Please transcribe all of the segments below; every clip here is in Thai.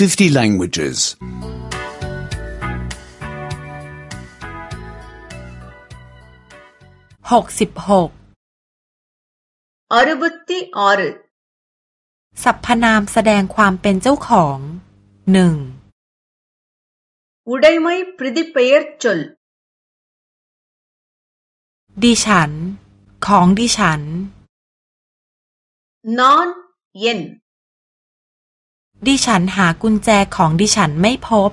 50 languages. 66ร6สรรพนามแสดงความเป็นเจ้าของ หนึ่งอุด ம ை ப ி ர த ிิ் ப ยร์ช ச ลดิฉัน ของดิฉัน นอนเย็นดิฉันหากุญแจของดิฉันไม่พบ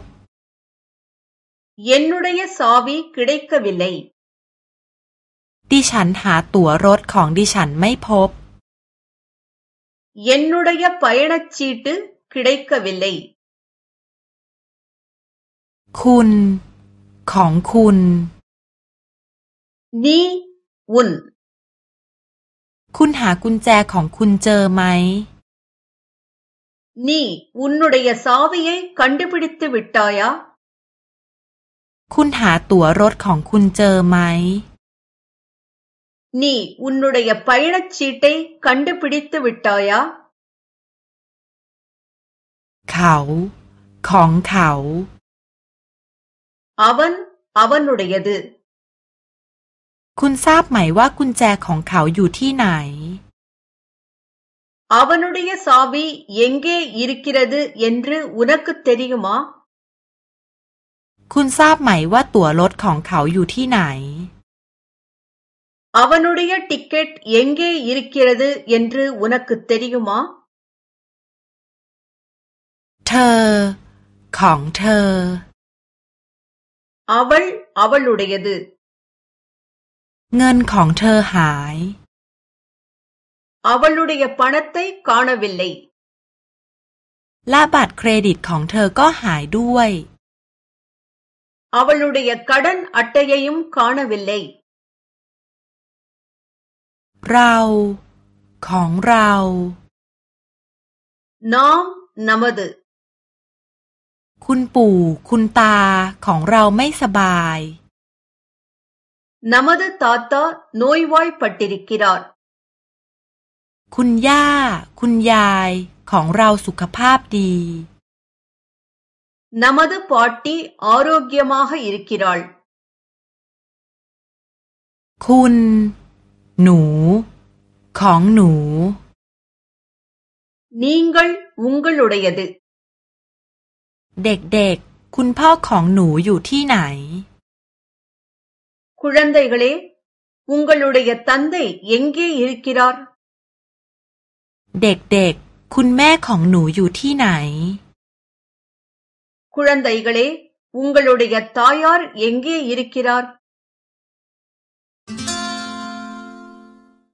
เย็นுุ่ ய சாவி க ி ட ด க ் க வ วิเลยดิฉันหาตั๋วรถของดิฉันไม่พบ เย็นนุ่ด பயணச்சீட்டு க ி ட ดิก க வ ி ல ்คุณ ของคุณ นี่วุ่น คุณหากุญแจของคุณเจอไหม நீ உன்னுடைய சாவியை கண்டுபிடித்து விட்டாயா คุณหาตั๋วรถของคุณเจอไหม நீ உன்னுடைய பயணச் சீட்டை கண்டுபிடித்து விட்டாயா เขา ของเขา அவன் அவனுடையது คุณทราบไหมว่ากุญแจของเขาอยู่ที่ไหน அவனுடைய சாவி எங்கே இருக்கிறது என்று உனக்குத் தெரியுமா คุณทราบไหมว่าตั๋วรถของเขาอยู่ที่ไหน அவனுடைய டிக்கெட் எங்கே இருக்கிறது என்று உனக்குத் தெரியுமா เธอของเธอ அவள் அவளுடையது เงินของเธอหาย அவளுடைய பணத்தை காணவில்லை และบัตรเครดิตของเธอก็หายด้วย அவளுடைய கடன் அட்டையையும் காணவில்லை เราของเรา நாம் நமது คุณปู่คุณตาของเราไม่สบาย நமது தாத்தா நோய்வாய்ப்பட்டிருக்கிறார் คุณย่า คุณยายของเราสุขภาพดีน้ำมัดปอดตีอโรกยามาใฮิริกิรอลคุณ หนู ของหนูนิ่งกัลุงกันลุดยดเด็กเด็กคุณพ่อของหนูอยู่ที่ไหน คุณรันเดกเลุ่งกลอดยดตันเดยังไงยิริกิรอลเด็กๆ คุณแม่ของหนูอยู่ที่ไหน คุณอันใดกันเลยุงกลุ่ดีกับตายอร์ยู่ที่ไหน